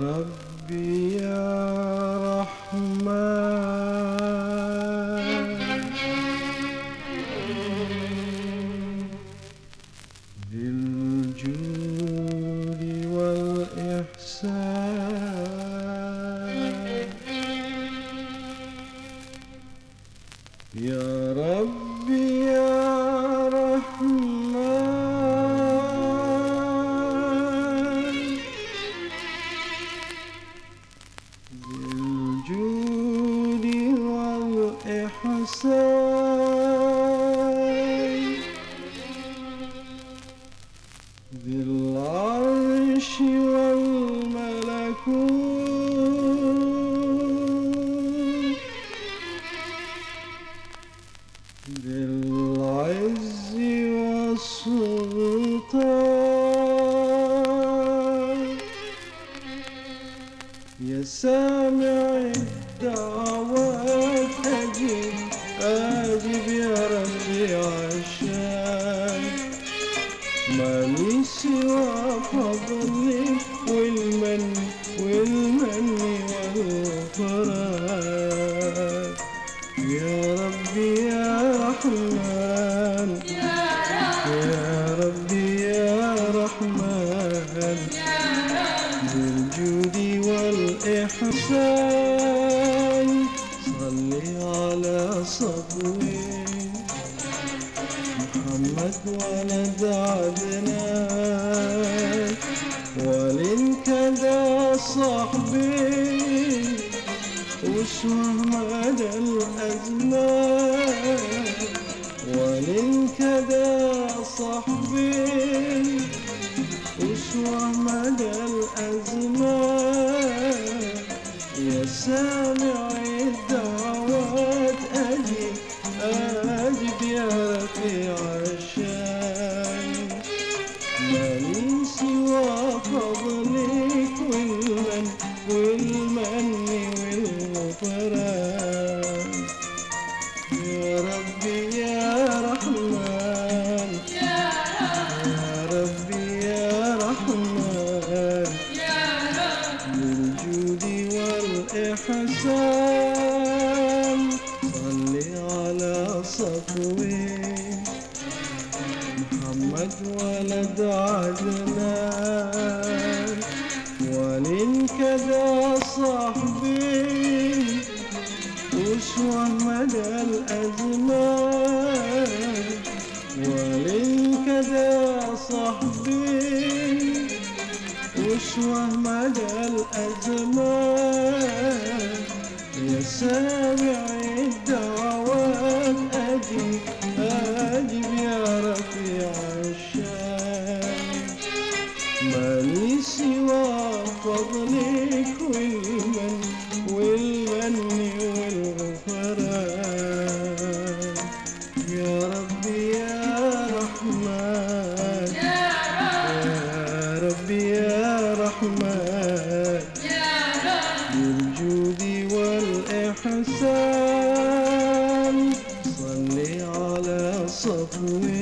ربي يا رحمن. والإحسان. يا رب say ذي العرش والملكوت ذي العز والسلطان. يا سامع الدعوات مالي سوى فضلك والمن والمن والغفران يا ربي يا رحمن يا ربي يا رحمن. بالجود والإحسان صل على صفوه محمد ولد عدنان وللكذا صحبي وشوه مدى الأزمان وللكذا صحبي وشوه مدى الأزمان يا سامع مالي سوى فضلك والمن والمن والغفران يا ربي يا رحمن. يا ربي يا رحمن. بالجود والإحسان. صل على صفوه. محمد ولد عدنان وللكذا صحبي وشوى مدى الأزمان وللكذا صحبي وشوى مدى الأزمان يا سامع مالي سوى فضلك والمن والمن والغفران. يا ربي يا رحمن. يا ربي يا رحمن. بالجود والإحسان. صل على صفوه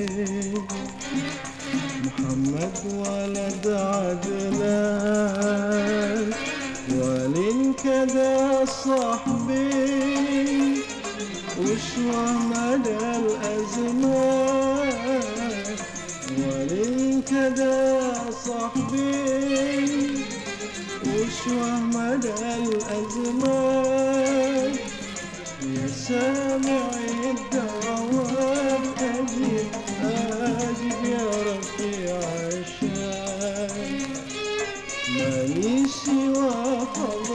محمد ولد عدنان وللكذا صحبي وشوى مدى الأزمان؟ وللكذا صحبي وشوى مدى الأزمان؟ يا سامع الدعوات الشان مالي سوى فضلك